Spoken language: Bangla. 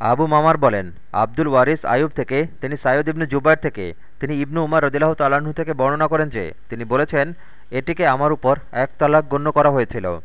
আবু মামার বলেন, আব্দুল ওয়ারিস আয়ুব থেকে, তিনি সাইদ ইবনু জুবাইর থেকে, তিনি ইবনু উমার রদিল্লাহ তালাহু থেকে বর্ণনা করেন যে, তিনি বলেছেন, এটিকে আমার উপর এক তালাক গণ্য করা হয়েছিল।